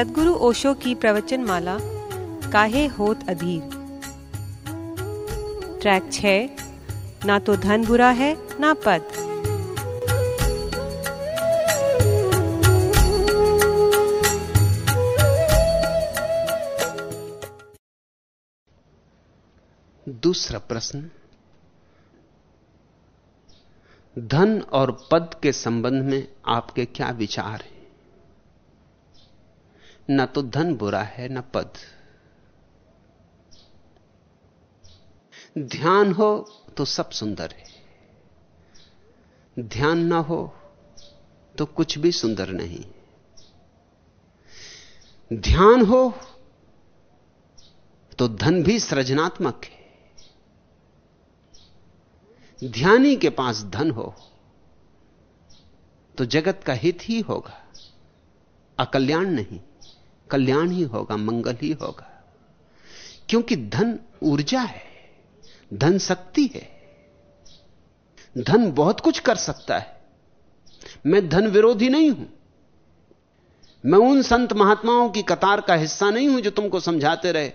सदगुरु ओशो की प्रवचन माला काहे होत अधीर? ट्रैक छ, ना तो धन बुरा है, ना पद। दूसरा प्रश्न, धन और पद के संबंध में आपके क्या विचार हैं? न तो धन बुरा है, न पद। ध्यान हो तो सब सुंदर है। ध्यान ना हो तो कुछ भी सुंदर नहीं। ध्यान हो तो धन भी सृजनात्मक है। ध्यानी के पास धन हो तो जगत का हित ही होगा, अकल्याण नहीं। कल्याण ही होगा, मंगल ही होगा। क्योंकि धन ऊर्जा है, धन शक्ति है। धन बहुत कुछ कर सकता है। मैं धन विरोधी नहीं हूँ। मैं उन संत महात्माओं की कतार का हिस्सा नहीं हूँ जो तुमको समझाते रहे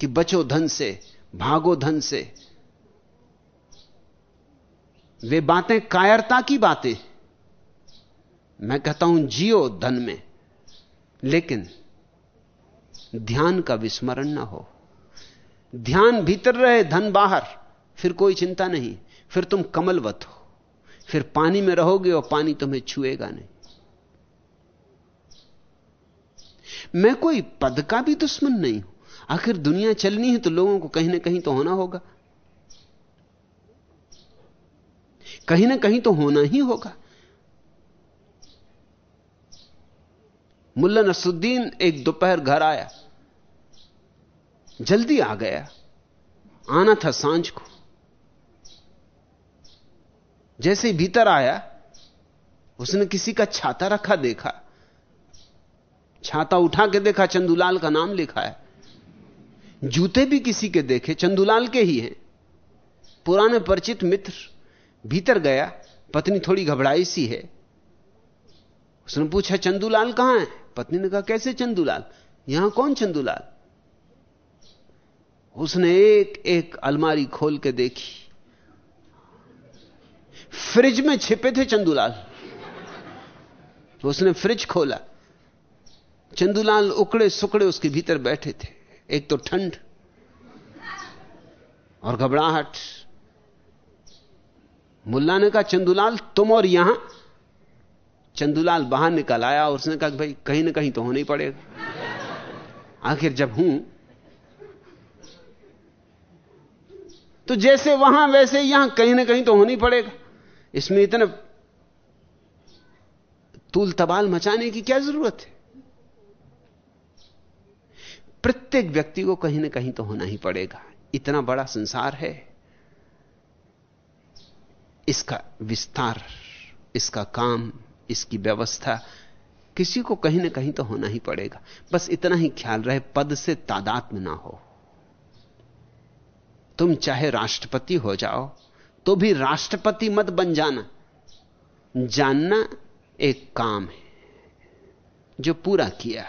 कि बचो धन से, भागो धन से। वे बातें कायरता की बातें मैं कहता हूँ जियो धन में, लेकिन ध्यान का विस्मरण ना हो। ध्यान भीतर रहे, धन बाहर, फिर कोई चिंता नहीं, फिर तुम कमलवत हो। फिर पानी में रहोगे और पानी तुम्हें छुएगा नहीं। मैं कोई पद का भी दुश्मन नहीं हूँ। आखिर दुनिया चलनी है तो लोगों को कहीं ना कहीं तो होना होगा। कहीं ना कहीं तो होना ही होगा। मुल्ला नसुद्दीन एक दोपहर घर आया। जल्दी आ गया। आना था साँझ को। जैसे ही भीतर आया, उसने किसी का छाता रखा, देखा। छाता उठा के देखा, चंदूलाल का नाम लिखा है। जूते भी किसी के देखे, चंदूलाल के ही हैं। पुराने परिचित मित्र, भीतर गया, पत्नी थोड़ी घबराई सी है। उसने पूछा, चंदूलाल कहाँ है? पत्नी ने कहा, कैसे चंदूलाल? यहाँ कौन चंदूलाल? उसने एक एक अलमारी खोल के देखी। फ्रिज में छिपे थे चंदूलाल। उसने फ्रिज खोला। चंदूलाल उकड़े सुकड़े उसके भीतर बैठे थे। एक तो ठंड और घबराहट। मुल्ला ने कहा, चंदूलाल, तुम और यहाँ चंदूलाल बाहर निकल आया और उसने कहा कि भाई, कहीं ना कहीं तो होना ही पड़ेगा। आखिर जब हूँ तो जैसे वहाँ, वैसे यहाँ, कहीं ना कहीं तो होना ही पड़ेगा। इसमें इतना तूल तबाल मचाने की क्या ज़रूरत है? प्रत्येक व्यक्ति को कहीं ना कहीं तो होना ही पड़ेगा। इतना बड़ा संसार है। इसका विस्तार, इसका काम इसकी व्यवस्था किसी को कहीं ना कहीं तो होना ही पड़ेगा। बस इतना ही ख्याल रहे, पद से तादात में ना हो। तुम चाहे राष्ट्रपति हो जाओ तो भी राष्ट्रपति मत बन जाना। जानना एक काम है, जो पूरा किया।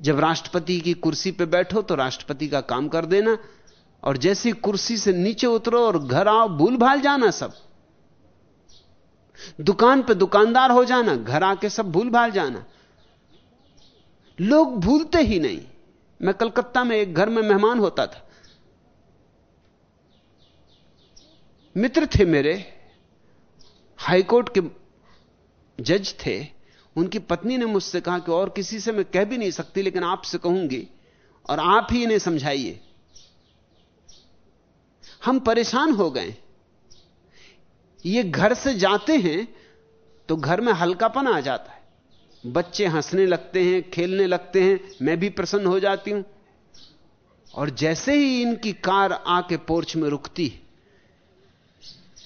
जब राष्ट्रपति की कुर्सी पे बैठो तो राष्ट्रपति का काम कर देना, और जैसी कुर्सी से नीचे उतरो और घर आओ, भूल भाल जाना सब। दुकान पे दुकानदार हो जाना, घर आके सब भूल भाल जाना। लोग भूलते ही नहीं। मैं कलकत्ता में एक घर में मेहमान होता था। मित्र थे मेरे, हाईकोर्ट के जज थे। उनकी पत्नी ने मुझसे कहा कि और किसी से मैं कह भी नहीं सकती, लेकिन आपसे कहूँगी और आप ही इन्हें समझाइए। हम परेशान हो गए। ये घर से जाते हैं तो घर में हल्कापन आ जाता है। बच्चे हंसने लगते हैं, खेलने लगते हैं, मैं भी प्रसन्न हो जाती हूँ। और जैसे ही इनकी कार आके पोर्च में रुकती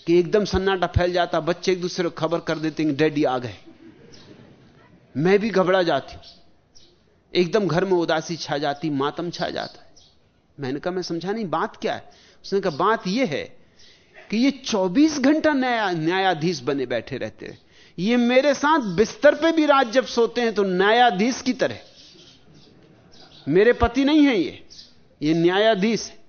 कि एकदम सन्नाटा फैल जाता, बच्चे एक दूसरे को खबर कर देते हैं डैडी आ गए। मैं भी घबरा जाती हूँ। एकदम घर में उदासी छा जाती, मातम छा जाता है। मैंने कहा, मैं समझा नहीं, बात क्या है? उसने कहा, बात यह है कि ये 24 घंटा न्याय न्यायाधीश बने बैठे रहते हैं। ये मेरे साथ बिस्तर पे भी रात जब सोते हैं तो न्यायाधीश की तरह। मेरे पति नहीं है ये। ये न्यायाधीश है।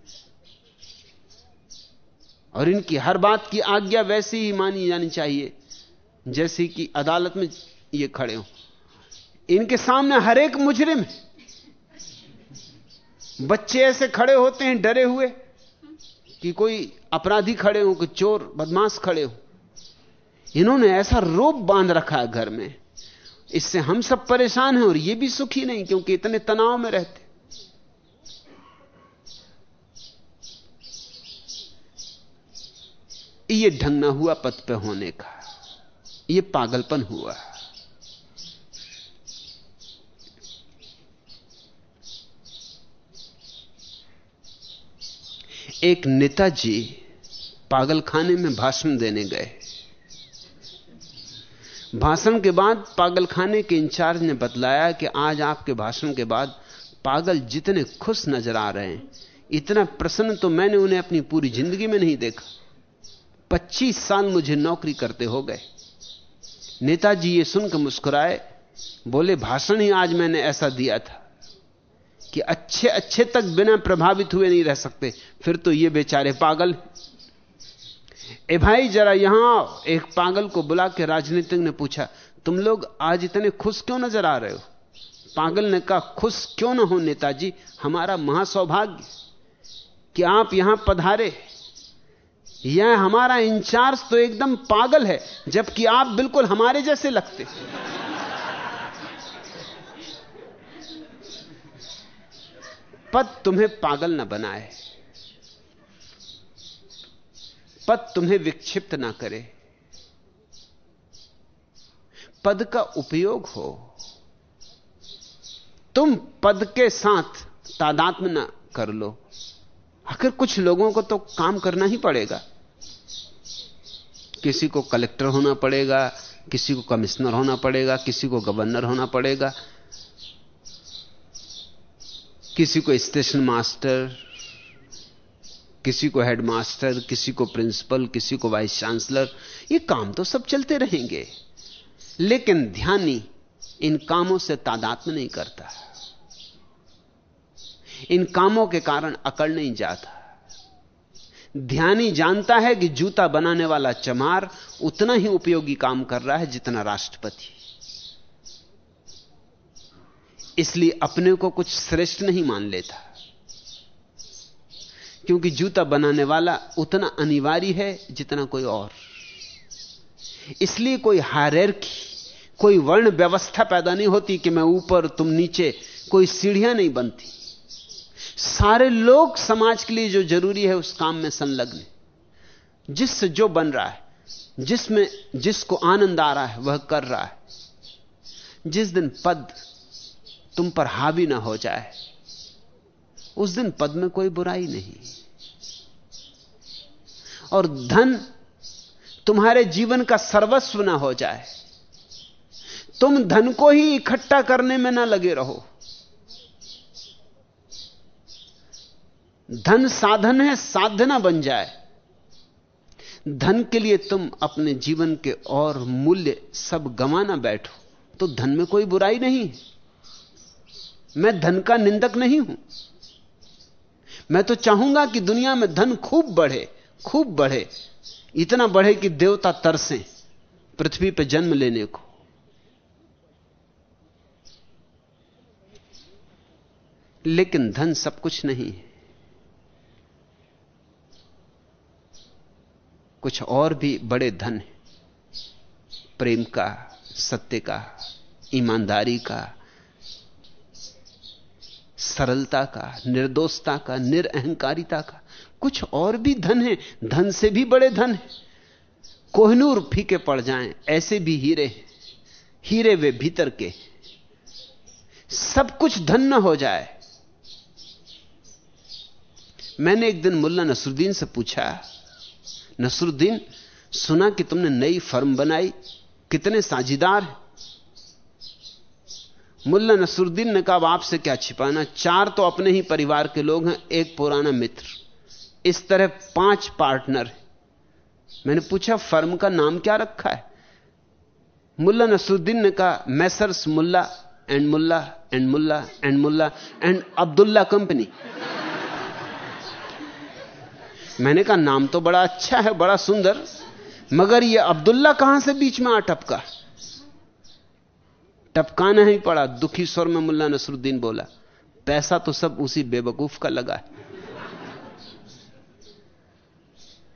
और इनकी हर बात की आज्ञा वैसी ही मानी जानी चाहिए, जैसे कि अदालत में ये खड़े हो। इनके सामने हर एक मुजरिम बच्चे ऐसे खड़े होते हैं, डरे हुए। कि कोई अपराधी खड़े हो कि चोर, बदमाश खड़े हो। इन्होंने ऐसा रोप बाँध रखा है घर में। इससे हम सब परेशान हैं और ये भी सुखी नहीं, क्योंकि इतने तनाव में रहते। ये ढंग ना हुआ पद पे होने का। ये पागलपन हुआ। एक नेताजी पागलखाने में भाषण देने गए। भाषण के बाद पागलखाने के इंचार्ज ने बतलाया कि आज आपके भाषण के बाद पागल जितने खुश नज़र आ रहे हैं, इतना प्रसन्न तो मैंने उन्हें अपनी पूरी ज़िंदगी में नहीं देखा। 25 साल मुझे नौकरी करते हो गए। नेताजी ये सुनकर मुस्कुराए, बोले, भाषण ही आज मैंने ऐसा दिया था। कि अच्छे अच्छे तक बिना प्रभावित हुए नहीं रह सकते। फिर तो ये बेचारे पागल। ए भाई, जरा यहाँ एक पागल को बुला के राजनीतिक ने पूछा, तुम लोग आज इतने खुश क्यों नज़र आ रहे हो? पागल ने कहा, खुश क्यों ना हो नेताजी? हमारा महासौभाग्य कि आप यहाँ पधारे। यह हमारा इंचार्ज तो एकदम पागल है, जबकि आप बिल्कुल हमारे जैसे लगते। पद तुम्हें पागल ना बनाए। पद तुम्हें विक्षिप्त ना करे। पद का उपयोग हो। तुम पद के साथ तादात्म ना कर लो। आखिर कुछ लोगों को तो काम करना ही पड़ेगा। किसी को कलेक्टर होना पड़ेगा, किसी को कमिश्नर होना पड़ेगा, किसी को गवर्नर होना पड़ेगा। किसी को स्टेशन मास्टर, किसी को हेडमास्टर, किसी को प्रिंसिपल, किसी को वाइस चांसलर, ये काम तो सब चलते रहेंगे। लेकिन ध्यानी इन कामों से तादात्म नहीं करता। इन कामों के कारण अकड़ नहीं जाता। ध्यानी जानता है कि जूता बनाने वाला चमार उतना ही उपयोगी काम कर रहा है जितना राष्ट्रपति। इसलिए अपने को कुछ श्रेष्ठ नहीं मान लेता। क्योंकि जूता बनाने वाला उतना अनिवार्य है जितना कोई और। इसलिए कोई हारेरकी कोई वर्ण व्यवस्था पैदा नहीं होती कि मैं ऊपर, तुम नीचे, कोई सीढ़ियाँ नहीं बनती। सारे लोग समाज के लिए जो ज़रूरी है उस काम में संलग्न जिससे जो बन रहा है, जिसमें, जिसको आनंद आ रहा है, वह कर रहा है। जिस दिन पद तुम पर हावी ना हो जाए। उस दिन पद में कोई बुराई नहीं। और धन तुम्हारे जीवन का सर्वस्व ना हो जाए। तुम धन को ही इकट्ठा करने में ना लगे रहो। धन साधन है साधना बन जाए। धन के लिए तुम अपने जीवन के और मूल्य सब गंवाना बैठो तो धन में कोई बुराई नहीं। मैं धन का निंदक नहीं हूँ। मैं तो चाहूँगा कि दुनिया में धन खूब बढ़े खूब बढ़े, इतना बढ़े कि देवता तरसे, पृथ्वी पर जन्म लेने को। लेकिन धन सब कुछ नहीं है। कुछ और भी बड़े धन है। प्रेम का, सत्य का, ईमानदारी का सरलता का, निर्दोषता का, निरअहकारिता का। कुछ और भी धन है, धन से भी बड़े धन है। कोहनूर फीके पड़ जाएँ, ऐसे भी हीरे हीरे वे भीतर के सब कुछ धन न हो जाए। मैंने एक दिन मुल्ला नसरुद्दीन से पूछा, नसरुद्दीन, सुना कि तुमने नई फर्म बनाई, कितने साझीदार हैं? मुल्ला नसरुद्दीन ने कहा आपसे क्या छिपाना? चार तो अपने ही परिवार के लोग हैं, एक पुराना मित्र। इस तरह पाँच पार्टनर मैंने पूछा, फर्म का नाम क्या रखा है? मुल्ला नसरुद्दीन ने कहा, Messrs Mulla, and Mulla and Mulla and Mulla, and Abdulla company. मैंने कहा, नाम तो बड़ा अच्छा है, बड़ा सुंदर, मगर यह अब्दुल्ला कहाँ से बीच में आ टपका टपकाना ही पड़ा। दुखी स्वर में मुल्ला नसरुद्दीन बोला, पैसा तो सब उसी बेवकूफ़ का लगा है।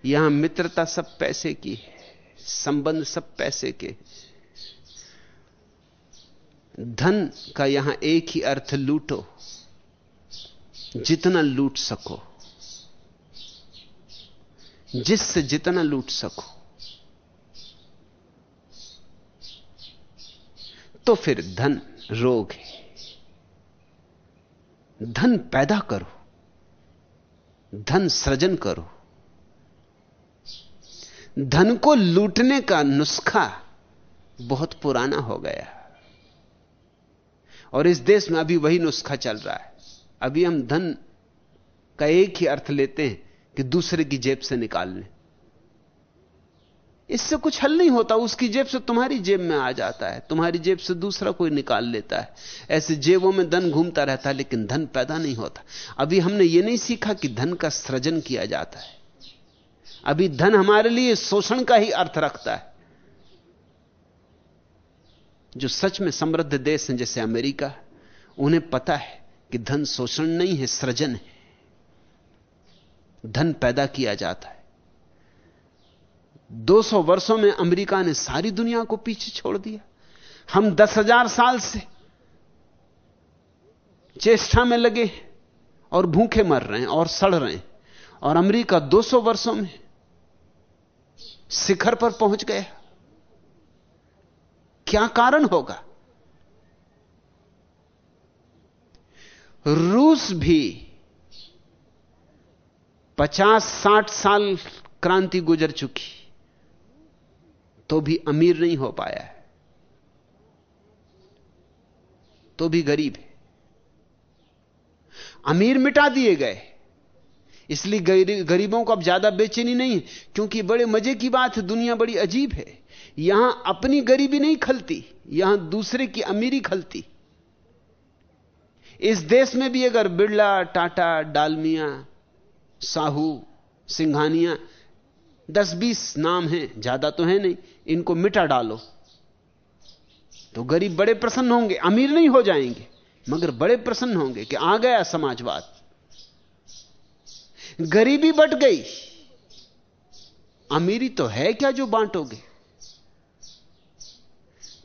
यहाँ मित्रता सब पैसे की है, संबंध सब पैसे के धन का यहाँ एक ही अर्थ, लूटो। जितना लूट सको, जिससे जितना लूट सको। तो फिर धन रोग है। धन पैदा करो। धन सृजन करो। धन को लूटने का नुस्खा बहुत पुराना हो गया। और इस देश में अभी वही नुस्खा चल रहा है। अभी हम धन का एक ही अर्थ लेते हैं कि दूसरे की जेब से निकाल लें इससे कुछ हल नहीं होता, उसकी जेब से तुम्हारी जेब में आ जाता है, तुम्हारी जेब से दूसरा कोई निकाल लेता है। ऐसे जेबों में धन घूमता रहता है, लेकिन धन पैदा नहीं होता। अभी हमने यह नहीं सीखा कि धन का सृजन किया जाता है। अभी धन हमारे लिए शोषण का ही अर्थ रखता है। जो सच में समृद्ध देश हैं, जैसे अमेरिका, उन्हें पता है कि धन शोषण नहीं है, सृजन है। धन पैदा किया जाता है। 200 वर्षों में अमेरिका ने सारी दुनिया को पीछे छोड़ दिया। हम दस हज़ार साल से चेष्टा में लगे और भूखे मर रहे हैं और सड़ रहे हैं और अमेरिका 200 वर्षों में शिखर पर पहुँच गया। क्या कारण होगा? रूस भी पचास साठ साल क्रांति गुजर चुकी। तो भी अमीर नहीं हो पाया है। तो भी गरीब है। अमीर मिटा दिए गए। इसलिए गरीबों को अब ज़्यादा बेचैनी नहीं है, क्योंकि बड़े मज़े की बात है दुनिया बड़ी अजीब है। यहाँ अपनी गरीबी नहीं खलती, यहाँ दूसरे की अमीरी खलती। इस देश में भी अगर बिरला टाटा, डालमिया, साहू, सिंघानिया दस बीस नाम हैं, ज़्यादा तो है नहीं, इनको मिटा डालो। तो गरीब बड़े प्रसन्न होंगे, अमीर नहीं हो जाएँगे, मगर बड़े प्रसन्न होंगे कि आ गया समाजवाद। गरीबी बट गई, अमीरी तो है क्या जो बांटोगे?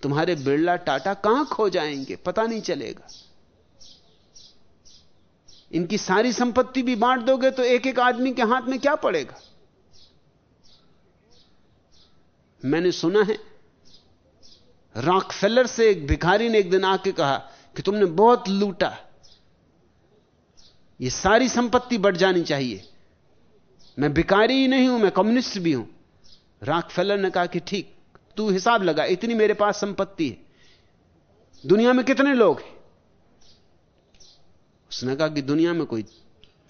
तुम्हारे बिरला टाटा कहाँ खो जाएँगे, पता नहीं चलेगा। इनकी सारी संपत्ति भी बांट दोगे तो एक एक आदमी के हाथ में क्या पड़ेगा? मैंने सुना है। रॉकफेलर से एक भिखारी ने एक दिन आके कहा कि तुमने बहुत लूटा। ये सारी संपत्ति बढ़ जानी चाहिए। मैं भिखारी ही नहीं हूँ, मैं कम्युनिस्ट भी हूँ। रॉकफेलर ने कहा कि ठीक, तू हिसाब लगा, इतनी मेरे पास संपत्ति है। दुनिया में कितने लोग हैं? उसने कहा कि दुनिया में कोई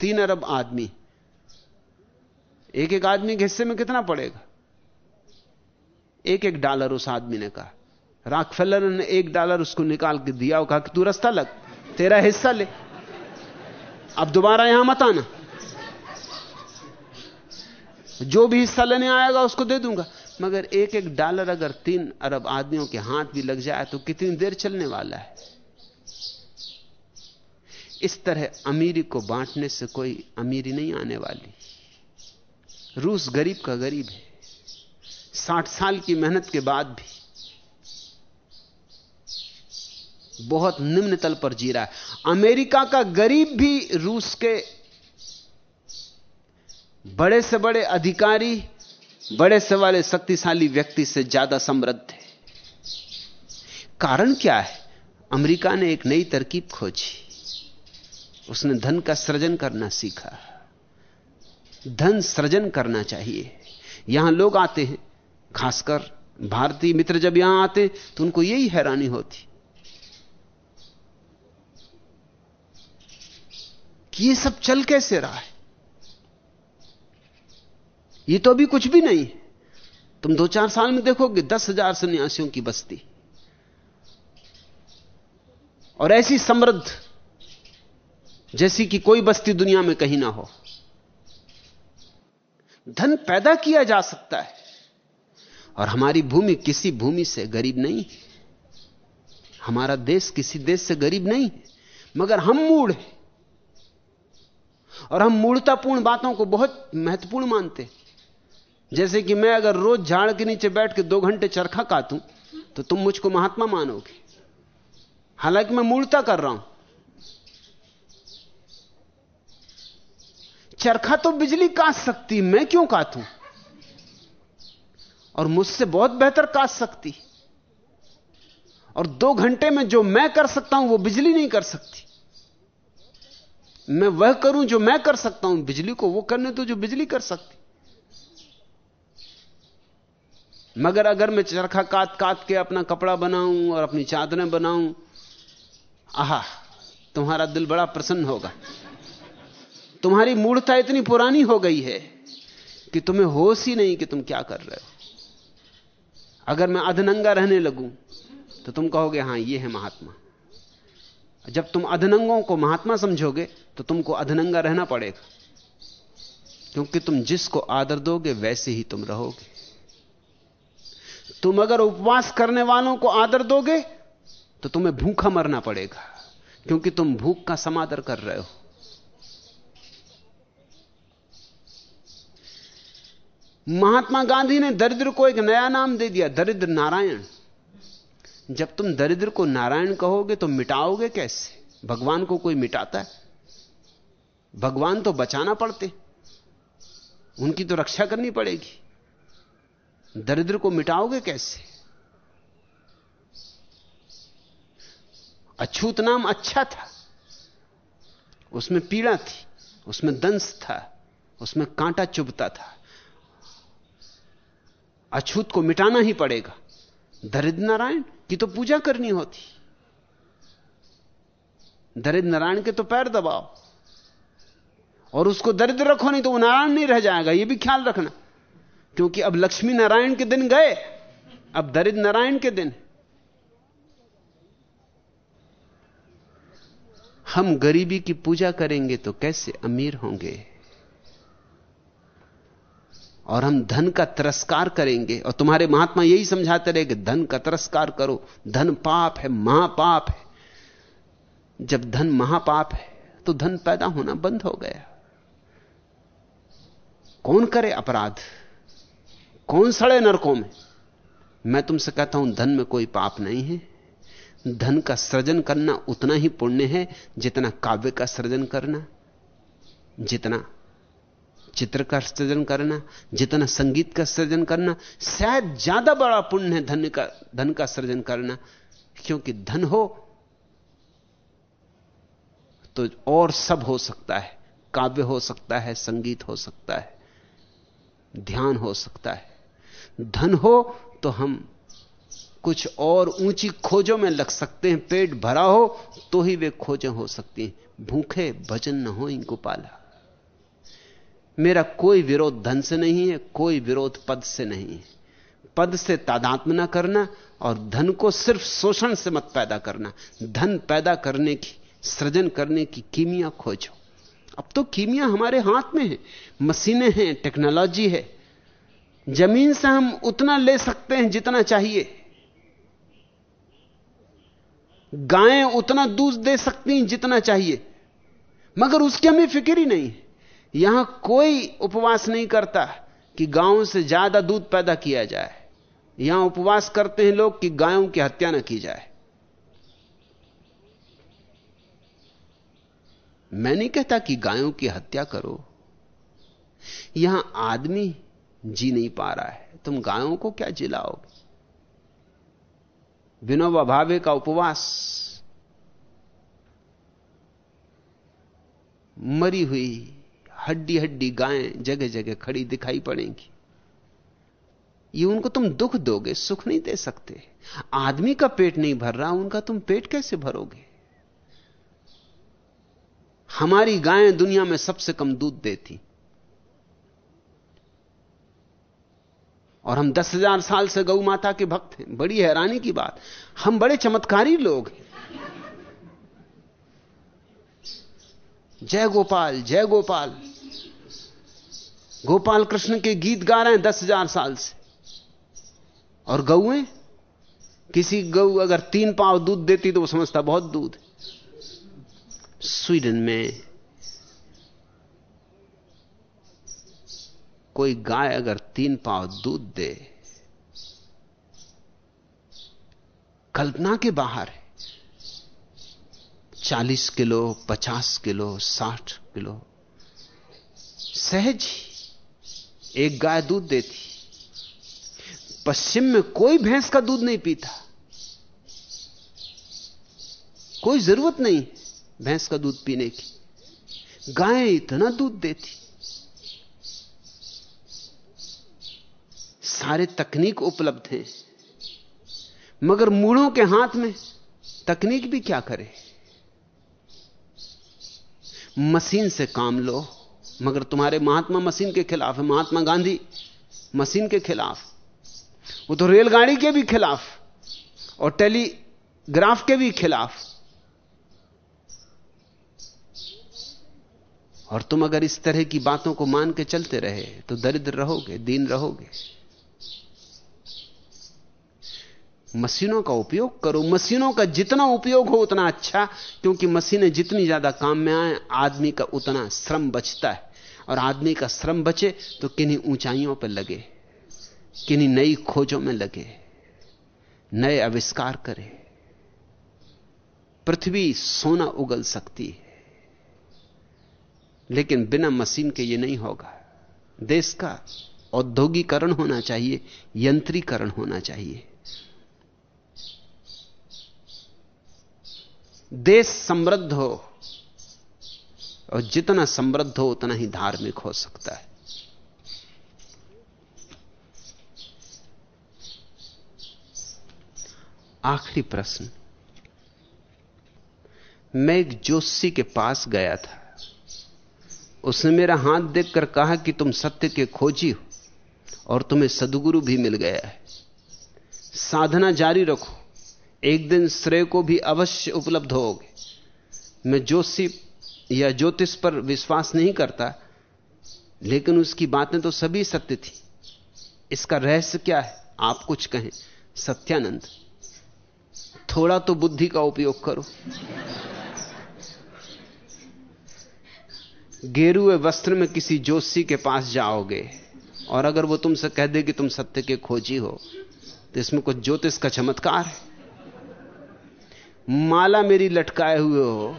तीन अरब आदमी एक एक आदमी के हिस्से में कितना पड़ेगा? एक एक डॉलर उस आदमी ने कहा। रॉकफेलर ने एक डॉलर उसको निकाल के दिया और कहा कि तू रास्ता लग, तेरा हिस्सा ले। अब दोबारा यहाँ मत आना। जो भी हिस्सा लेने आएगा उसको दे दूँगा। मगर एक एक डॉलर अगर तीन अरब आदमियों के हाथ भी लग जाए तो कितनी देर चलने वाला है? इस तरह अमीरी को बांटने से कोई अमीरी नहीं आने वाली। रूस गरीब का गरीब है। साठ साल की मेहनत के बाद भी बहुत निम्न तल पर जी रहा है। अमेरिका का गरीब भी रूस के बड़े से बड़े अधिकारी, बड़े से बड़े शक्तिशाली व्यक्ति से ज़्यादा समृद्ध है। कारण क्या है? अमेरिका ने एक नई तरकीब खोजी। उसने धन का सृजन करना सीखा। धन सृजन करना चाहिए। यहाँ लोग आते हैं। खासकर भारतीय मित्र जब यहाँ आते तो उनको यही हैरानी होती। कि ये सब चल कैसे रहा है? ये तो अभी कुछ भी नहीं तुम दो चार साल में देखोगे दस हज़ार सन्यासियों की बस्ती। और ऐसी समृद्ध जैसी कि कोई बस्ती दुनिया में कहीं ना हो। धन पैदा किया जा सकता है। और हमारी भूमि किसी भूमि से गरीब नहीं हमारा देश किसी देश से गरीब नहीं मगर हम मूड हैं। और हम मूर्तापूर्ण बातों को बहुत महत्वपूर्ण मानते जैसे कि मैं अगर रोज झाड़ के नीचे बैठ के दो घंटे चरखा काटूं तो तुम मुझको महात्मा मानोगे। हालाँकि मैं मूर्ता कर रहा हूँ। चरखा तो बिजली काट सकती मैं क्यों काटूं? और मुझसे बहुत बेहतर काट सकती। और दो घंटे में जो मैं कर सकता हूँ, वो बिजली नहीं कर सकती। मैं वह करूँ जो मैं कर सकता हूँ, बिजली को वो करने तो जो बिजली कर सकती। मगर अगर मैं चरखा काट काट के अपना कपड़ा बनाऊँ और अपनी चादरें बनाऊँ, आहा, तुम्हारा दिल बड़ा प्रसन्न होगा। तुम्हारी मूर्ता इतनी पुरानी हो गई है कि तुम्हें होश ही नहीं कि तुम क्या कर रहे हो। अगर मैं अधनंगा रहने लगूं तो तुम कहोगे, हाँ, ये है महात्मा। जब तुम अधनंगों को महात्मा समझोगे तो तुमको अधनंगा रहना पड़ेगा। क्योंकि तुम जिसको आदर दोगे, वैसे ही तुम रहोगे। तुम अगर उपवास करने वालों को आदर दोगे तो तुम्हें भूखा मरना पड़ेगा, क्योंकि तुम भूख का समादर कर रहे हो। महात्मा गांधी ने दरिद्र को एक नया नाम दे दिया, दरिद्र नारायण। जब तुम दरिद्र को नारायण कहोगे तो मिटाओगे कैसे? भगवान को कोई मिटाता है? भगवान तो बचाना पड़ते। उनकी तो रक्षा करनी पड़ेगी। दरिद्र को मिटाओगे कैसे? अछूत नाम अच्छा था। उसमें पीड़ा थी, उसमें दंश था, उसमें कांटा चुभता था। अछूत को मिटाना ही पड़ेगा। दरिद्र नारायण की तो पूजा करनी होती। दरिद्र नारायण के तो पैर दबाओ। और उसको दरिद्र रखो, नहीं तो वो नारायण नहीं रह जाएगा, ये भी ख्याल रखना। क्योंकि अब लक्ष्मी नारायण के दिन गए, अब दरिद्र नारायण के दिन। हम गरीबी की पूजा करेंगे तो कैसे अमीर होंगे? और हम धन का तिरस्कार करेंगे। और तुम्हारे महात्मा यही समझाते रहे कि धन का तिरस्कार करो। धन पाप है, महापाप है। जब धन महापाप है तो धन पैदा होना बंद हो गया। कौन करे अपराध? कौन सड़े नरकों में? मैं तुमसे कहता हूँ, धन में कोई पाप नहीं है। धन का सृजन करना उतना ही पुण्य है जितना काव्य का सृजन करना, जितना चित्र का सृजन करना, जितना संगीत का सृजन करना, शायद ज़्यादा बड़ा पुण्य है धन का धन का सृजन करना। क्योंकि धन हो तो और सब हो सकता है। काव्य हो सकता है, संगीत हो सकता है, ध्यान हो सकता है। धन हो तो हम कुछ और ऊँची खोजों में लग सकते हैं। पेट भरा हो तो ही वे खोजें हो सकती हैं। भूखे, भजन न हो इनको पाला। मेरा कोई विरोध धन से नहीं है, कोई विरोध पद से नहीं है। पद से तादात्म ना करना और धन को सिर्फ़ शोषण से मत पैदा करना। धन पैदा करने की, सृजन करने की कीमिया खोजो। अब तो कीमिया हमारे हाथ में है, मशीनें हैं, टेक्नोलॉजी है। ज़मीन से हम उतना ले सकते हैं जितना चाहिए। गायें उतना दूध दे सकती हैं जितना चाहिए। मगर उसकी हमें फ़िक्र ही नहीं है। यहाँ कोई उपवास नहीं करता कि गाँव से ज़्यादा दूध पैदा किया जाए। यहाँ उपवास करते हैं लोग कि गायों की हत्या न की जाए। मैं नहीं कहता कि गायों की हत्या करो। यहाँ आदमी जी नहीं पा रहा है। तुम गायों को क्या जिलाओगे विनोबा भावे का उपवास। मरी हुई हड्डी हड्डी गायें जगह जगह खड़ी दिखाई पड़ेंगी। ये उनको तुम दुख दोगे, सुख नहीं दे सकते। आदमी का पेट नहीं भर रहा, उनका तुम पेट कैसे भरोगे? हमारी गायें दुनिया में सबसे कम दूध देती। और हम दस हज़ार साल से गौ माता के भक्त हैं। बड़ी हैरानी की बात। हम बड़े चमत्कारी लोग हैं। जय गोपाल जय गोपाल। गोपाल कृष्ण के गीत गा रहे हैं दस हज़ार साल से। और गौएँ किसी गऊ अगर तीन पाव दूध देती तो वो समझता बहुत दूध। स्वीडन में कोई गाय अगर तीन पाव दूध दे, कल्पना के बाहर है। चालीस किलो, पचास किलो, साठ किलो, सहज एक गाय दूध देती। पश्चिम में कोई भैंस का दूध नहीं पीता। कोई ज़रूरत नहीं भैंस का दूध पीने की। गाय इतना दूध देती। सारे तकनीक उपलब्ध हैं। मगर मूढ़ों के हाथ में तकनीक भी क्या करे? मशीन से काम लो। मगर तुम्हारे महात्मा मशीन के खिलाफ है। महात्मा गांधी मशीन के खिलाफ, वो तो रेलगाड़ी के भी खिलाफ और टेलीग्राफ के भी खिलाफ। और तुम अगर इस तरह की बातों को मान के चलते रहे तो दरिद्र रहोगे, दीन रहोगे। मशीनों का उपयोग करो। मशीनों का जितना उपयोग हो, उतना अच्छा क्योंकि मशीनें जितनी ज़्यादा काम में आए, आदमी का उतना श्रम बचता है। और आदमी का श्रम बचे तो किन्हीं ऊंचाइयों पर लगे, किन्हीं नई खोजों में लगे, नए आविष्कार करे। पृथ्वी सोना उगल सकती है, लेकिन बिना मशीन के ये नहीं होगा। देश का औद्योगिकरण होना चाहिए, यंत्रीकरण होना चाहिए। देश समृद्ध हो और जितना समृद्ध हो, उतना ही धार्मिक हो सकता है। आखिरी प्रश्न। मैं एक जोशी के पास गया था। उसने मेरा हाथ देखकर कहा कि तुम सत्य के खोजी हो और तुम्हें सदगुरु भी मिल गया है। साधना जारी रखो। एक दिन श्रेय को भी अवश्य उपलब्ध होगे। मैं जोशी या ज्योतिष पर विश्वास नहीं करता, लेकिन उसकी बातें तो सभी सत्य थी। इसका रहस्य क्या है? आप कुछ कहें। सत्यानंद, थोड़ा तो बुद्धि का उपयोग करो। गेरुए वस्त्र में किसी जोशी के पास जाओगे, और अगर वो तुमसे कह दे कि तुम सत्य के खोजी हो तो इसमें कुछ ज्योतिष का चमत्कार है। माला मेरी लटकाए हुए हो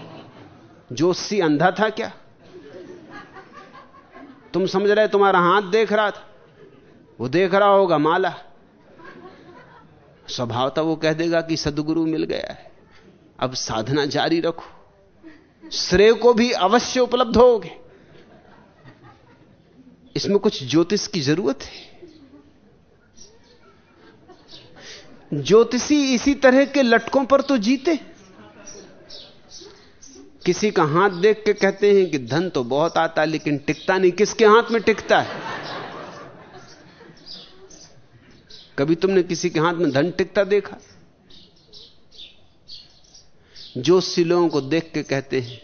जोशी अंधा था क्या? तुम समझ रहे तुम्हारा हाथ देख रहा था। वो देख रहा होगा माला। स्वभावता वो कह देगा कि सदगुरु मिल गया है। अब साधना जारी रखो। श्रेय को भी अवश्य उपलब्ध होगे। इसमें कुछ ज्योतिष की ज़रूरत है। ज्योतिषी इसी तरह के लटकों पर तो जीते। किसी का हाथ देख के कहते हैं कि धन तो बहुत आता लेकिन टिकता नहीं। किसके हाथ में टिकता है? कभी तुमने किसी के हाथ में धन टिकता देखा? जो सिलों को देख के कहते हैं,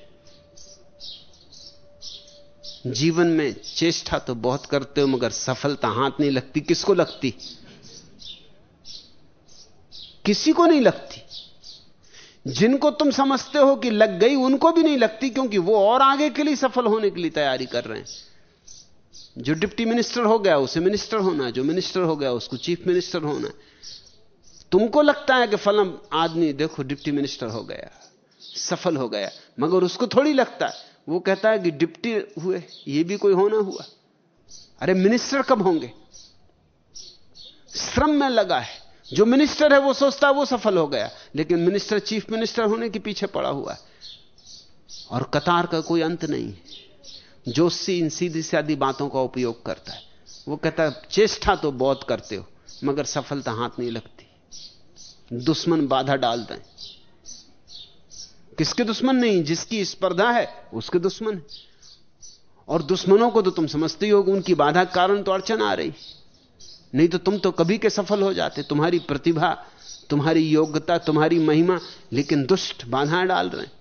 जीवन में चेष्टा तो बहुत करते हो, मगर सफलता हाथ नहीं लगती। किसको लगती? किसी को नहीं लगती। जिनको तुम समझते हो कि लग गई, उनको भी नहीं लगती क्योंकि वो और आगे के लिए सफल होने के लिए तैयारी कर रहे हैं। जो डिप्टी मिनिस्टर हो गया, उसे मिनिस्टर होना जो मिनिस्टर हो गया, उसको चीफ मिनिस्टर होना तुमको लगता है कि फलम आदमी, देखो, डिप्टी मिनिस्टर हो गया, सफल हो गया, मगर उसको थोड़ी लगता है। वो कहता है कि डिप्टी हुए, ये भी कोई होना हुआ। अरे, मिनिस्टर कब होंगे? श्रम में लगा है। जो मिनिस्टर है, वो सोचता है, वो सफल हो गया। लेकिन मिनिस्टर चीफ मिनिस्टर होने के पीछे पड़ा हुआ है। और कतार का कोई अंत नहीं। है जो सी इन सीधी सादी बातों का उपयोग करता है। वो कहता है, चेष्टा तो बहुत करते हो, मगर सफलता हाथ नहीं लगती। दुश्मन बाधा डाल दें। किसके दुश्मन नहीं? जिसकी स्पर्धा है, उसके दुश्मन है। और दुश्मनों को तो तुम समझते ही हो, उनकी बाधा कारण तो अड़चन आ रही नहीं तो तुम तो कभी के सफल हो जाते। तुम्हारी प्रतिभा, तुम्हारी योग्यता, तुम्हारी महिमा, लेकिन दुष्ट बाधाएँ डाल रहे। हैं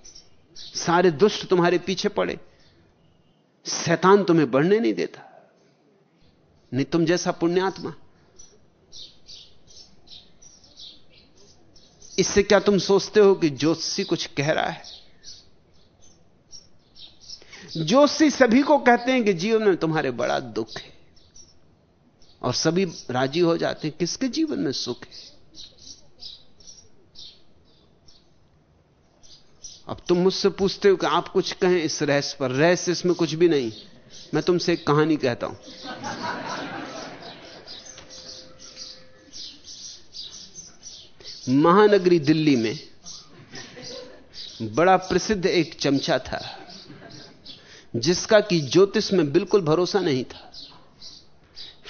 सारे दुष्ट तुम्हारे पीछे पड़े। शैतान तुम्हें बढ़ने नहीं देता। नहीं तुम जैसा पुण्यात्मा। इससे क्या तुम सोचते हो कि ज्योतिषी कुछ कह रहा है? ज्योतिषी सभी को कहते हैं कि जीवन में तुम्हारे बड़ा दुख है। और सभी राज़ी हो जाते हैं। किसके जीवन में सुख है? अब तुम मुझसे पूछते हो कि आप कुछ कहें इस रहस्य पर। रहस्य इसमें कुछ भी नहीं। मैं तुमसे एक कहानी कहता हूँ। महानगरी दिल्ली में बड़ा प्रसिद्ध एक चमचा था, जिसका कि ज्योतिष में बिल्कुल भरोसा नहीं था।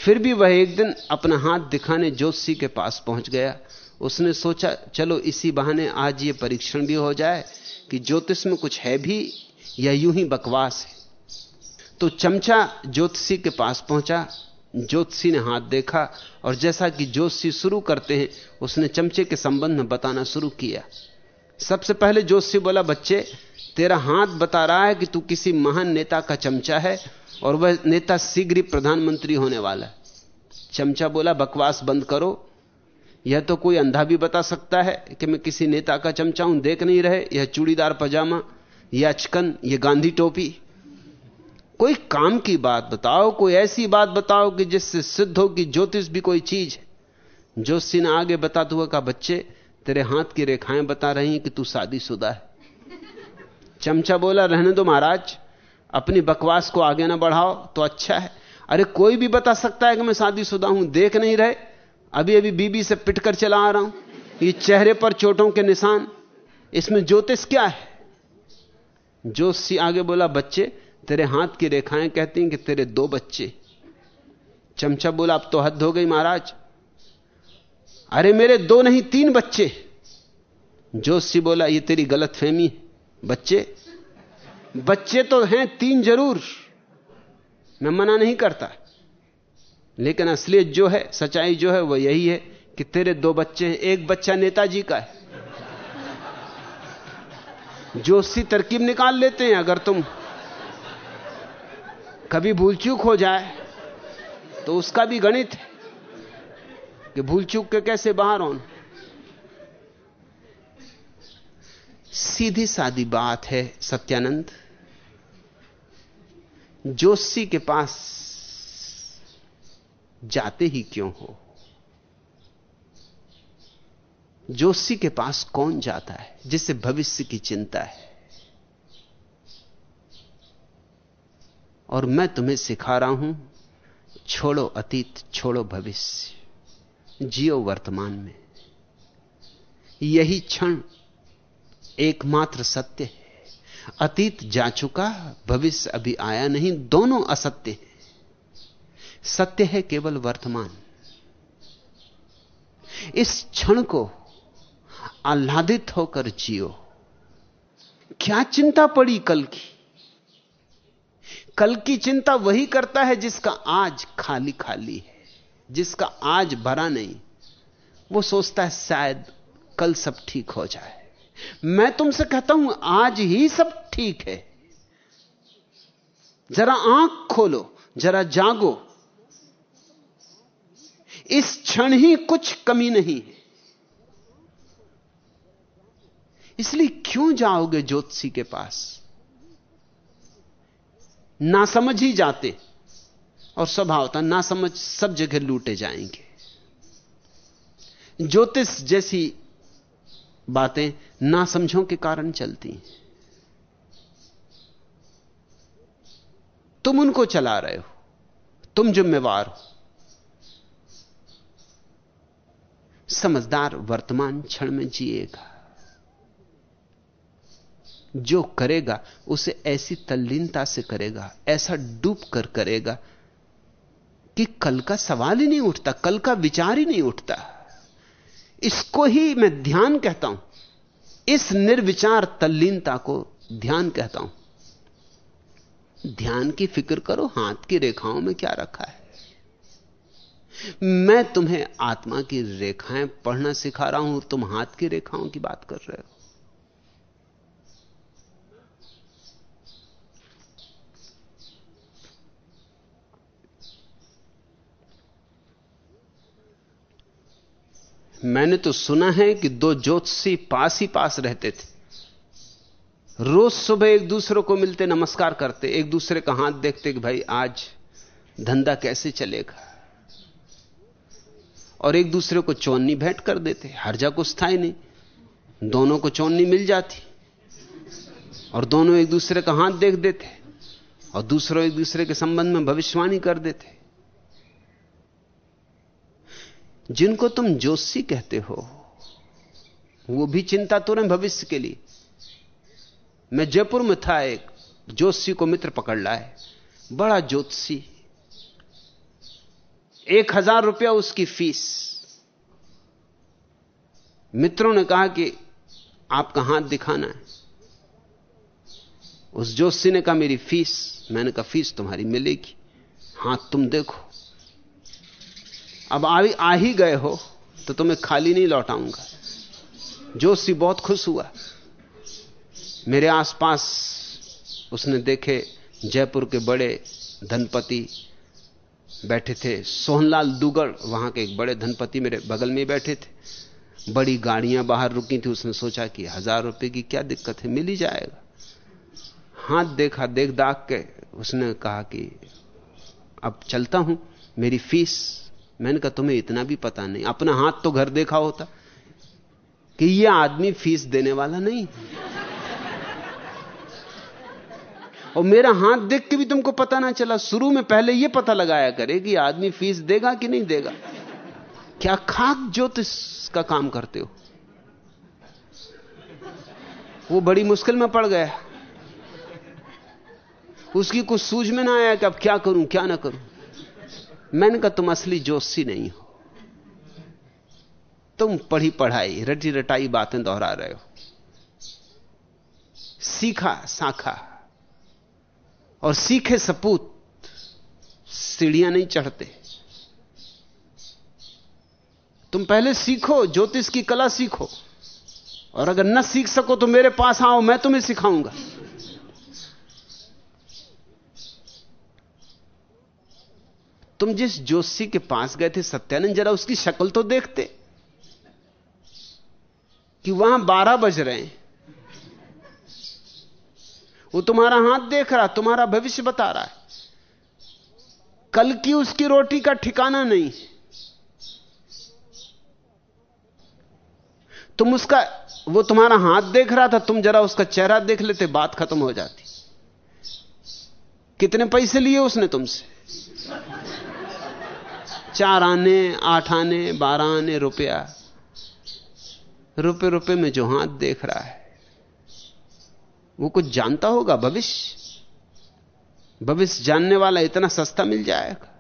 फिर भी वह एक दिन अपना हाथ दिखाने ज्योतिषी के पास पहुँच गया। उसने सोचा, चलो इसी बहाने आज ये परीक्षण भी हो जाए कि ज्योतिष में कुछ है भी या यूँ ही बकवास है। तो चमचा ज्योतिषी के पास पहुँचा। ज्योतिषी ने हाथ देखा और जैसा कि ज्योतिषी शुरू करते हैं, उसने चमचे के संबंध में बताना शुरू किया। सबसे पहले ज्योतिषी बोला, बच्चे तेरा हाथ बता रहा है कि तू किसी महान नेता का चमचा है और वह नेता शीघ्र प्रधानमंत्री होने वाला है। चमचा बोला, बकवास बंद करो। यह तो कोई अंधा भी बता सकता है कि मैं किसी नेता का चमचा हूँ, देख नहीं रहे। यह चूड़ीदार पजामा, यह अचकन, यह गांधी टोपी। कोई काम की बात बताओ, कोई ऐसी बात बताओ कि जिससे सिद्ध हो कि ज्योतिष भी कोई चीज़ है। ज्योतिषी ने आगे बताते हुए कहा, बच्चे, तेरे हाथ की रेखाएँ बता रही हैं कि तू शादीशुदा है। चमचा बोला, रहने दो महाराज, अपनी बकवास को आगे ना बढ़ाओ तो अच्छा है। अरे कोई भी बता सकता है कि मैं शादीशुदा हूँ, देख नहीं रहे। अभी अभी बीबी से पिटकर चला आ रहा हूँ। ये चेहरे पर चोटों के निशान। इसमें ज्योतिष क्या है? जोशी आगे बोला, बच्चे, तेरे हाथ की रेखाएँ कहती हैं कि तेरे दो बच्चे। चमचा बोला, अब तो हद हो गई महाराज। अरे मेरे दो नहीं, तीन बच्चे। जोशी बोला, ये तेरी गलत फहमी बच्चे? बच्चे तो हैं तीन ज़रूर। मैं मना नहीं करता। लेकिन असलियत जो है, सच्चाई जो है वह यही है कि तेरे दो बच्चे हैं। एक बच्चा नेताजी का है। जो सी तरकीब निकाल लेते हैं अगर तुम कभी भूल चूक हो जाए तो उसका भी गणित है कि भूल चूक के कैसे बाहर हो। सीधी सादी बात है सत्यानंद। जोशी के पास जाते ही क्यों हो? जोशी के पास कौन जाता है जिसे भविष्य की चिंता है? और मैं तुम्हें सिखा रहा हूँ, छोड़ो अतीत, छोड़ो भविष्य, जियो वर्तमान में। यही क्षण एकमात्र सत्य है। अतीत जा चुका, भविष्य अभी आया नहीं, दोनों असत्य हैं। सत्य है केवल वर्तमान। इस क्षण को आह्लादित होकर जियो। क्या चिंता पड़ी कल की? कल की चिंता वही करता है जिसका आज खाली खाली है, जिसका आज भरा नहीं। वो सोचता है शायद कल सब ठीक हो जाए। मैं तुमसे कहता हूँ, आज ही सब ठीक है। जरा आँख खोलो, जरा जागो। इस क्षण ही कुछ कमी नहीं है। इसलिए क्यों जाओगे ज्योतिषी के पास? ना समझ ही जाते, और स्वभाव था ना समझ सब जगह लूटे जाएँगे। ज्योतिष जैसी बातें ना समझों के कारण चलती हैं। तुम उनको चला रहे हो। तुम जिम्मेवार हो। समझदार वर्तमान क्षण में जिएगा। जो करेगा, उसे ऐसी तल्लीनता से करेगा, ऐसा डूब कर करेगा कि कल का सवाल ही नहीं उठता, कल का विचार ही नहीं उठता। इसको ही मैं ध्यान कहता हूँ। इस निर्विचार तल्लीनता को ध्यान कहता हूँ। ध्यान की फ़िक्र करो, हाथ की रेखाओं में क्या रखा है। मैं तुम्हें आत्मा की रेखाएँ पढ़ना सिखा रहा हूँ, तुम हाथ की रेखाओं की बात कर रहे हो। मैंने तो सुना है कि दो ज्योतिषी पास ही पास रहते थे। रोज सुबह एक दूसरे को मिलते, नमस्कार करते, एक दूसरे का हाथ देखते कि भाई आज धंधा कैसे चलेगा? और एक दूसरे को चौनी भेंट कर देते, हर कुछ था ही नहीं। दोनों को चौनी मिल जाती और दोनों एक दूसरे का हाथ देख देते और दूसरों एक दूसरे के संबंध में भविष्यवाणी कर देते। जिनको तुम जोशी कहते हो, वो भी चिंता तो रहे भविष्य के लिए। मैं जयपुर में था, एक जोशी को मित्र पकड़ लाए। बड़ा ज्योतिषी एक हज़ार रुपया उसकी फ़ीस। मित्रों ने कहा कि आपका हाथ दिखाना है। उस जोशी ने कहा, मेरी फ़ीस, मैंने कहा, फ़ीस तुम्हारी मिलेगी। हाथ तुम देखो। अब आ, आ ही गए हो तो तुम्हें खाली नहीं लौटाऊँगा। जोशी बहुत खुश हुआ। मेरे आसपास उसने देखे जयपुर के बड़े धनपति बैठे थे। सोहनलाल दुगड़ वहाँ के एक बड़े धनपति मेरे बगल में बैठे थे। बड़ी गाड़ियाँ बाहर रुकी थी उसने सोचा कि हज़ार रुपए की क्या दिक्कत है मिल ही जाएगा। हाथ देखा देख दाग के उसने कहा कि अब चलता हूँ मेरी फ़ीस मैंने कहा, तुम्हें इतना भी पता नहीं। अपना हाथ तो घर देखा होता कि यह आदमी फ़ीस देने वाला नहीं। और मेरा हाथ देख के भी तुमको पता ना चला। शुरू में पहले यह पता लगाया करे कि आदमी फ़ीस देगा कि नहीं देगा। क्या खाक ज्योतिष का काम करते हो? वो बड़ी मुश्किल में पड़ गया। उसकी कुछ सूझ में ना आया कि अब क्या करूँ, क्या ना करूँ। मैंने कहा, तुम असली जोशी नहीं हो। तुम पढ़ी पढ़ाई, रटी रटाई बातें दोहरा रहे हो। सीखा, साखा। और सीखे सपूत, सीढ़ियाँ नहीं चढ़ते। तुम पहले सीखो, ज्योतिष की कला सीखो। और अगर न सीख सको तो मेरे पास आओ, मैं तुम्हें सिखाऊँगा। तुम जिस जोशी के पास गए थे सत्यानंद जरा उसकी शक्ल तो देखते कि वहाँ बारह बज रहे हैं। वो तुम्हारा हाथ देख रहा, तुम्हारा भविष्य बता रहा है। कल की उसकी रोटी का ठिकाना नहीं। तुम उसका, वो तुम्हारा हाथ देख रहा था, तुम जरा उसका चेहरा देख लेते, बात खत्म हो जाती। कितने पैसे लिए उसने तुमसे? चार आने, आठ आने, बारह आने रुपया। रुपए रुपए में जो हाथ देख रहा है, वो कुछ जानता होगा भविष्य। भविष्य जानने वाला इतना सस्ता मिल जाएगा।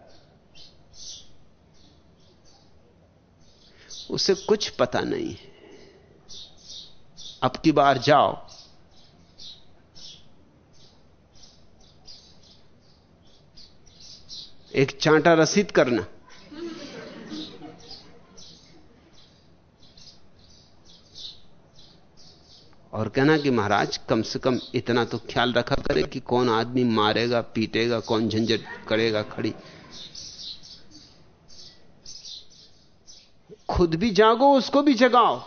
उसे कुछ पता नहीं है। अब की बार जाओ। एक चांटा रसीद करना। और कहना कि महाराज, कम से कम इतना तो ख्याल रखा करे कि कौन आदमी मारेगा, पीटेगा, कौन झंझट करेगा खड़ी। खुद भी जागो, उसको भी जगाओ।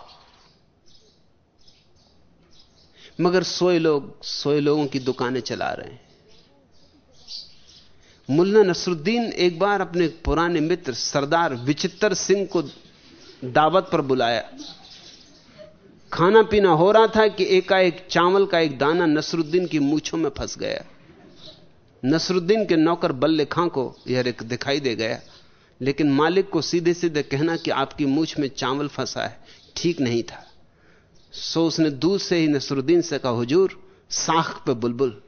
मगर सोए लोग, सोए लोगों की दुकानें चला रहे हैं। मुल्ला नसरुद्दीन एक बार अपने पुराने मित्र सरदार विचित्र सिंह को दावत पर बुलाया। खाना पीना हो रहा था कि एकाएक चावल का एक दाना नसरुद्दीन की मूछों में फंस गया। नसरुद्दीन के नौकर बल्ले खां को यह दिखाई दे गया। लेकिन मालिक को सीधे सीधे कहना कि आपकी मूछ में चावल फंसा है, ठीक नहीं था। सो उसने दूध से ही नसरुद्दीन से कहा, हुजूर, साख पे बुलबुल।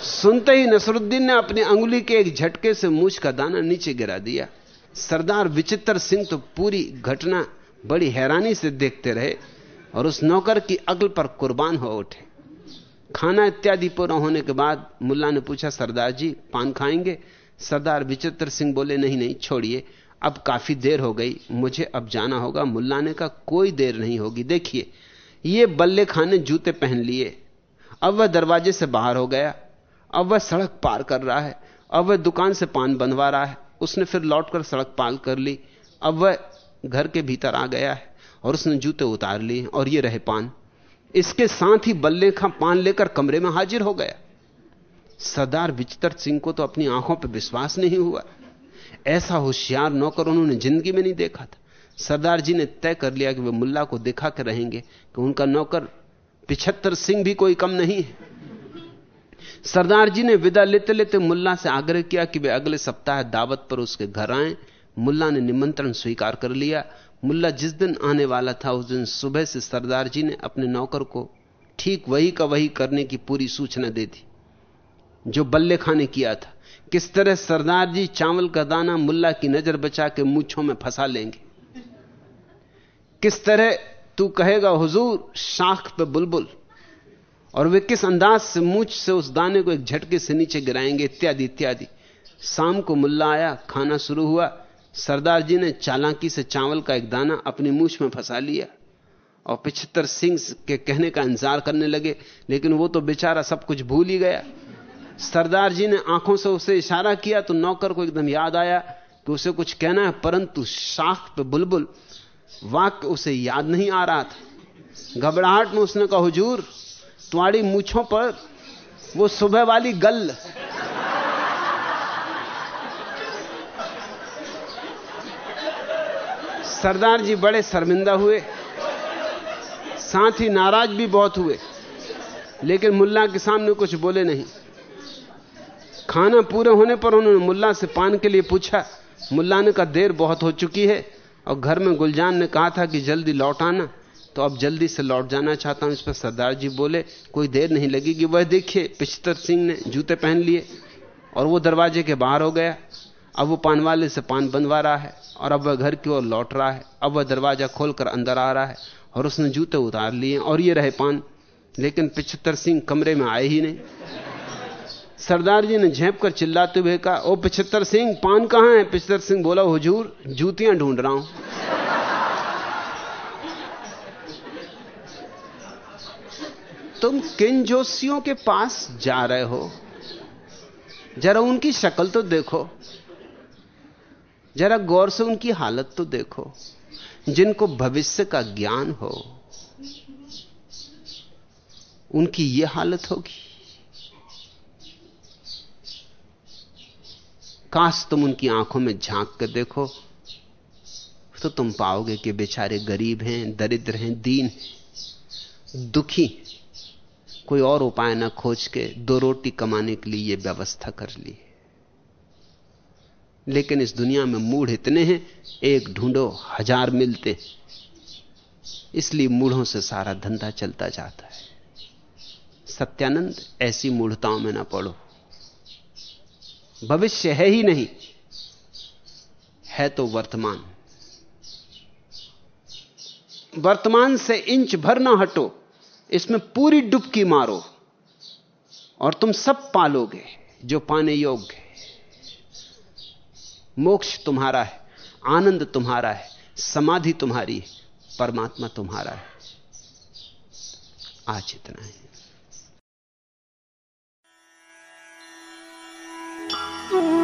सुनते ही नसरुद्दीन ने अपनी अंगुली के एक झटके से मूछ का दाना नीचे गिरा दिया। सरदार विचित्र सिंह तो पूरी घटना बड़ी हैरानी से देखते रहे और उस नौकर की अगल पर कुर्बान हो उठे। खाना इत्यादि पूरा होने के बाद मुल्ला ने पूछा, सरदार जी, पान खाएँगे? सरदार विचित्र सिंह बोले, नहीं नहीं, छोड़िए, अब काफ़ी देर हो गई, मुझे अब जाना होगा। मुल्ला ने कहा, कोई देर नहीं होगी, देखिए, ये बल्ले खाने जूते पहन लिए, अब वह दरवाजे से बाहर हो गया, अब वह सड़क पार कर रहा है, अब वह दुकान से पान बनवा रहा है उसने फिर लौटकर सड़क पार कर ली। अब वह घर के भीतर आ गया है और उसने जूते उतार लिए और ये रहे पान। इसके साथ ही बल्ले का पान लेकर कमरे में हाजिर हो गया। सरदार विचित्र सिंह को तो अपनी आँखों पर विश्वास नहीं हुआ। ऐसा होशियार नौकर उन्होंने ज़िंदगी में नहीं देखा था। सरदार जी ने तय कर लिया कि वे मुल्ला को दिखा कर रहेंगे कि उनका नौकर पिछहत्तर सिंह भी कोई कम नहीं है। सरदार जी ने विदा लेते लेते मुल्ला से आग्रह किया कि वे अगले सप्ताह दावत पर उसके घर आए। मुल्ला ने निमंत्रण स्वीकार कर लिया। मुल्ला जिस दिन आने वाला था, उस दिन सुबह से सरदार जी ने अपने नौकर को ठीक वही का वही करने की पूरी सूचना दे दी, जो बल्ले खाने किया था। किस तरह सरदार जी चावल का दाना मुल्ला की नज़र बचा के मूछों में फंसा लेंगे। किस तरह तू कहेगा, हुजूर, शाख पे बुलबुल और वे किस अंदाज से मूछ से उस दाने को एक झटके से नीचे गिराएँगे, इत्यादि इत्यादि। शाम को मुल्ला आया, खाना शुरू हुआ। सरदार जी ने चालाकी से चावल का एक दाना अपनी मूछ में फंसा लिया और पिछहत्तर सिंह के कहने का इंतज़ार करने लगे, लेकिन वो तो बेचारा सब कुछ भूल ही गया। सरदार जी ने आँखों से उसे इशारा किया तो नौकर को एकदम याद आया कि उसे कुछ कहना है, परंतु शाख पे बुलबुल, वाक्य उसे याद नहीं आ रहा था। घबराहट में उसने कहा, हुजूर तुम्हारी मूछों पर वो सुबह वाली गल। सरदार जी बड़े शर्मिंदा हुए। साथ ही नाराज़ भी बहुत हुए। लेकिन मुल्ला के सामने कुछ बोले नहीं। खाना पूरे होने पर उन्होंने मुल्ला से पान के लिए पूछा। मुल्ला ने कहा, देर बहुत हो चुकी है। और घर में गुलजान ने कहा था कि जल्दी लौट आना। तो अब जल्दी से लौट जाना चाहता हूँ। इस पर सरदार जी बोले, कोई देर नहीं लगेगी। वह देखिए, पिछतर सिंह ने जूते पहन लिए और वो दरवाजे के बाहर हो गया। अब वो पान वाले से पान बनवा रहा है और अब वह घर की ओर लौट रहा है। अब वह दरवाज़ा खोलकर अंदर आ रहा है और उसने जूते उतार लिए और ये रहे पान। लेकिन पिछहत्तर सिंह कमरे में आए ही नहीं। सरदार जी ने झेप कर चिल्लाते हुए कहा, ओ पिछहत्तर सिंह, पान कहाँ है? पिछहत्तर सिंह बोला, हुजूर, जूतियाँ ढूंढ रहा हूँ। तुम किन जोशियों के पास जा रहे हो? जरा उनकी शक्ल तो देखो। जरा गौर से उनकी हालत तो देखो, जिनको भविष्य का ज्ञान हो। उनकी यह हालत होगी। काश तुम उनकी आँखों में झाँक कर देखो तो तुम पाओगे कि बेचारे गरीब हैं, दरिद्र हैं, दीन दुखी कोई और उपाय ना खोज के दो रोटी कमाने के लिए यह व्यवस्था कर ली लेकिन इस दुनिया में मूढ़ इतने हैं, एक ढूंढो, हज़ार मिलते इसलिए मूढ़ों से सारा धंधा चलता जाता है। सत्यानंद, ऐसी मूढ़ताओं में ना पड़ो। भविष्य है ही नहीं। है तो वर्तमान। वर्तमान से इंच भर ना हटो। इसमें पूरी डुबकी मारो और तुम सब पालोगे जो पाने योग्य मोक्ष तुम्हारा है, आनंद तुम्हारा है, समाधि तुम्हारी है, परमात्मा तुम्हारा है। आज इतना है। Oh.